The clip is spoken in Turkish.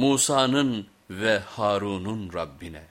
Musa'nın ve Harun'un Rabbine.